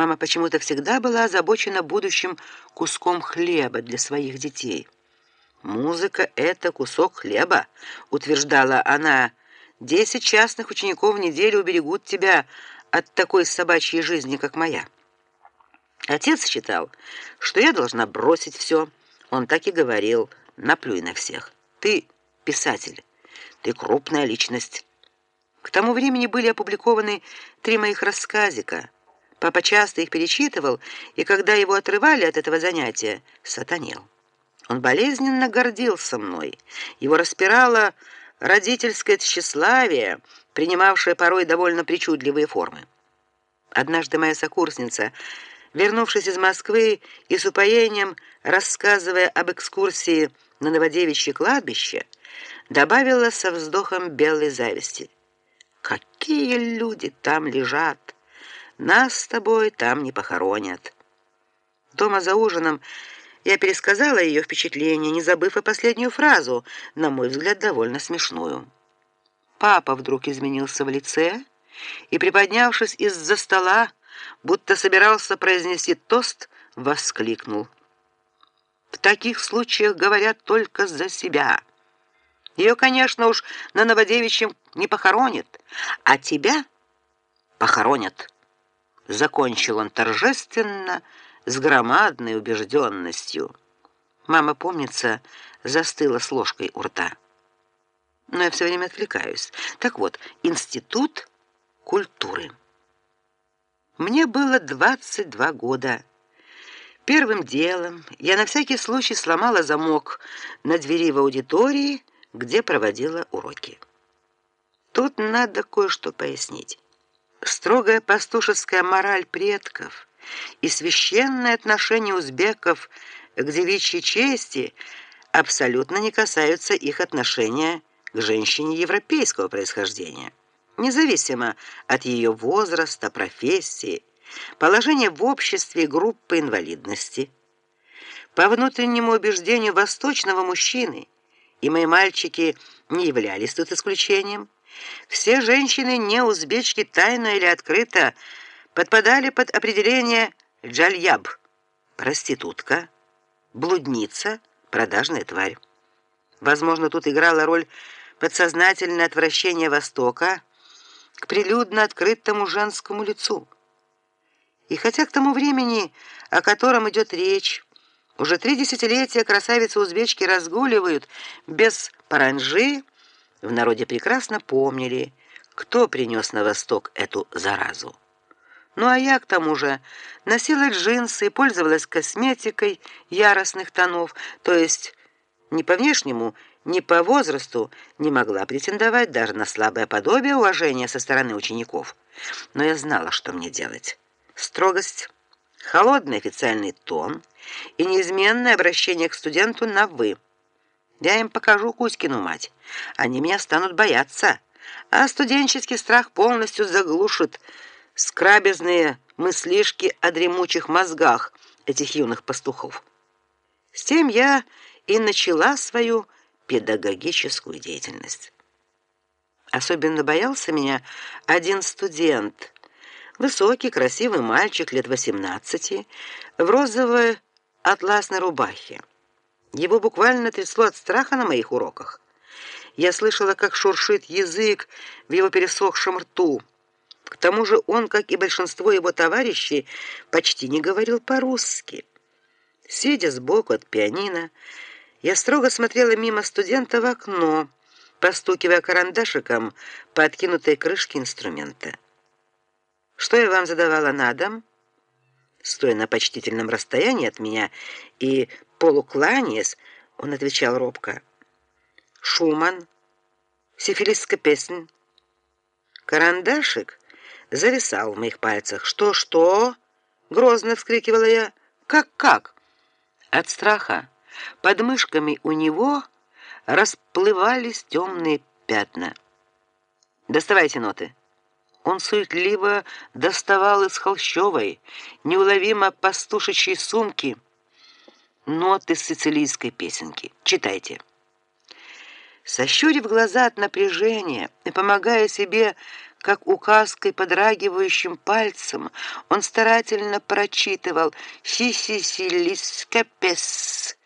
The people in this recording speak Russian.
Мама почему-то всегда была озабочена будущим куском хлеба для своих детей. Музыка это кусок хлеба, утверждала она. Десять частных учеников в неделю уберегут тебя от такой собачьей жизни, как моя. Отец считал, что я должна бросить все. Он так и говорил: "Наплюй на всех. Ты писатель. Ты крупная личность". К тому времени были опубликованы три моих рассказика. Папа часто их перечитывал, и когда его отрывали от этого занятия, сатанел. Он болезненно гордился мной. Его распирало родительское тщеславие, принимавшее порой довольно причудливые формы. Однажды моя сокурсница, вернувшись из Москвы и с упоением рассказывая об экскурсии на Новодевичье кладбище, добавила со вздохом белой зависти: "Какие люди там лежат! Нас с тобой там не похоронят". Дома за ужином я пересказала ее впечатление, не забыв и последнюю фразу, на мой взгляд, довольно смешную. Папа вдруг изменился в лице и, приподнявшись из-за стола, будто собирался произнести тост, воскликнул: "В таких случаях говорят только за себя. Ее, конечно, уж на Новодевичьем не похоронят, а тебя похоронят". Закончил он торжественно с громадной убежденностью. Мама, помнится, застыла с ложкой у рта. Но я все время отвлекаюсь. Так вот, институт культуры. Мне было 22 года. Первым делом я на всякий случай сломала замок на двери в аудитории, где проводила уроки. Тут надо кое-что пояснить. Строгая пастушеская мораль предков и священное отношение узбеков к девичьей чести абсолютно не касаются их отношения к женщине европейского происхождения, независимо от ее возраста, профессии, положения в обществе группы инвалидности. По внутреннему убеждению восточного мужчины, и мои мальчики не являлись тут исключением, все женщины не узбечки тайно или открыто подпадали под определение джальяб проститутка, блудница, продажная тварь. Возможно, тут играла роль подсознательное отвращение Востока к прилюдно открытому женскому лицу. И хотя к тому времени, о котором идет речь, уже три десятилетия красавицы-узбечки разгуливают без паранжи, в народе прекрасно помнили, кто принес на Восток эту заразу. Ну а я к тому же носила джинсы и пользовалась косметикой яростных тонов, то есть не по внешнему, ни по возрасту не могла претендовать даже на слабое подобие уважения со стороны учеников. Но я знала, что мне делать. Строгость, холодный официальный тон и неизменное обращение к студенту на вы. Я им покажу Кузькину мать. Они меня станут бояться, а студенческий страх полностью заглушит скрабезные мыслишки о дремучих мозгах этих юных пастухов. С тем я и начала свою педагогическую деятельность. Особенно боялся меня один студент, высокий, красивый мальчик лет 18, в розовой атласной рубахе. Его буквально трясло от страха на моих уроках. Я слышала, как шуршит язык в его пересохшем рту. К тому же он, как и большинство его товарищей, почти не говорил по-русски. Сидя сбоку от пианино, я строго смотрела мимо студента в окно, постукивая карандашиком по откинутой крышке инструмента. Что я вам задавала на дом? Стоя на почтительном расстоянии от меня и полукланяясь, он отвечал робко: "Шуман, сифилистская песня". Карандашик зависал в моих пальцах. "Что, что?" грозно вскрикивала я. "Как как?" От страха под мышками у него расплывались темные пятна. "Доставайте ноты". Он суетливо доставал из холщовой, неуловимо пастушечьей сумки ноты сицилийской песенки. Читайте. Сощурив глаза от напряжения и помогая себе, как указкой подрагивающим пальцем, он старательно прочитывал сисисилискапес.